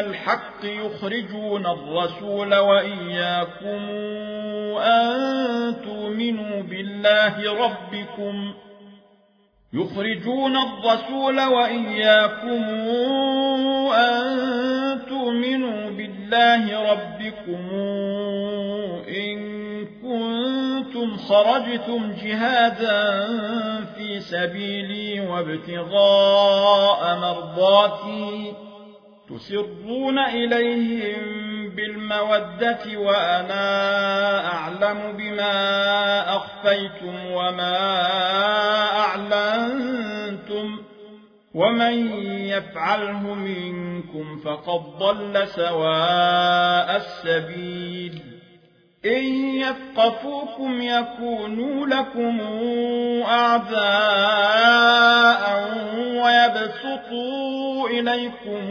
الحق يخرجون الرسول وإياكم أن تؤمنوا بالله ربكم. يخرجون الرسول وإياكم أن تؤمنوا بالله ربكم. إن كنتم خرجتم جهادا في سبيلي وابتغاء مرضاتي. تسرون إليهم بالمودة وأنا أعلم بما أخفيتم وما أعلنتم ومن يفعله منكم فقد ضل سواء السبيل إن يثقفوكم يكونوا لكم أعداء ويبسطوا إليكم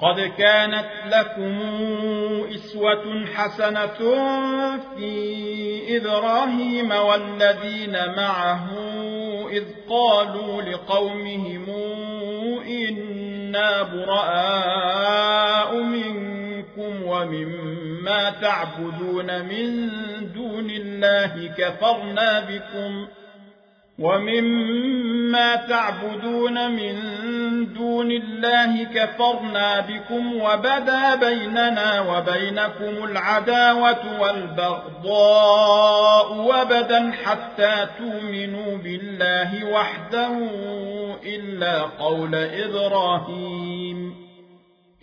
قد كانت لكم إسوة حسنة في إبراهيم والذين معه إذ قالوا لقومهم إنا براء منكم ومما تعبدون من دون الله كفرنا بكم تعبدون من دون الله كفرنا بكم وبدا بيننا وبينكم العداوة والبغضاء وبدا حتى تؤمنوا بالله وحده إلا قول إبراهيم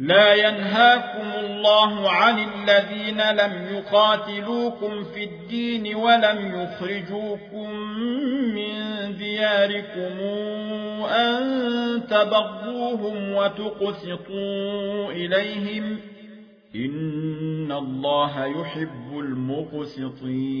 لا ينهاكم الله عن الذين لم يقاتلوكم في الدين ولم يخرجوكم من دياركم أن تبغوهم وتقسطوا إليهم إن الله يحب المقسطين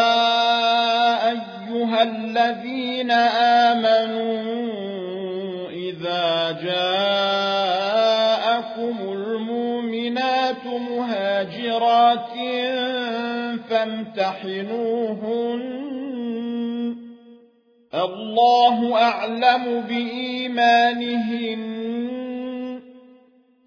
الذين آمنوا إذا جاءكم المؤمنات مهاجرات فامتحنوهن. الله أعلم بإيمانهن.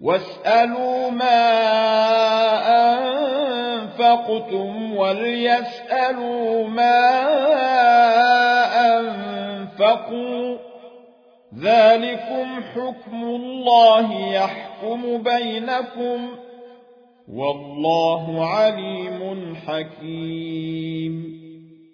واسألوا ما أنفقتم وليسألوا ما أنفقوا ذلكم حكم الله يحكم بينكم والله عليم حكيم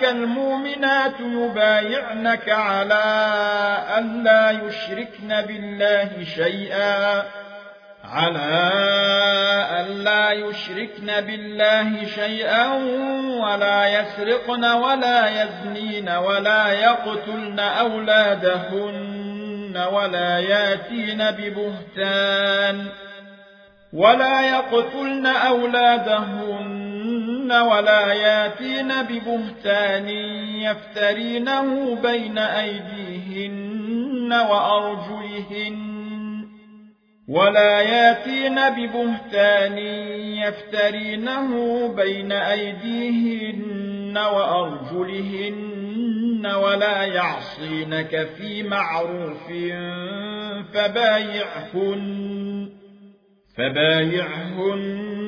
جاءك المؤمنات يبايعنك على أن لا يشركن بالله شيئا. على أن لا يشركن بالله شيئا ولا يسرقن ولا يزنين ولا يقتلن أولادهن ولا ياتين ببهتان ولا يقتلن أولادهن ولا ياتين ببهتان يفترينه بين أيديهن وأرجلهن ولا ياتين ببهتان يفترينه بين أيديهن وأرجلهن ولا يعصينك في معروف فبايعهن فبايعهن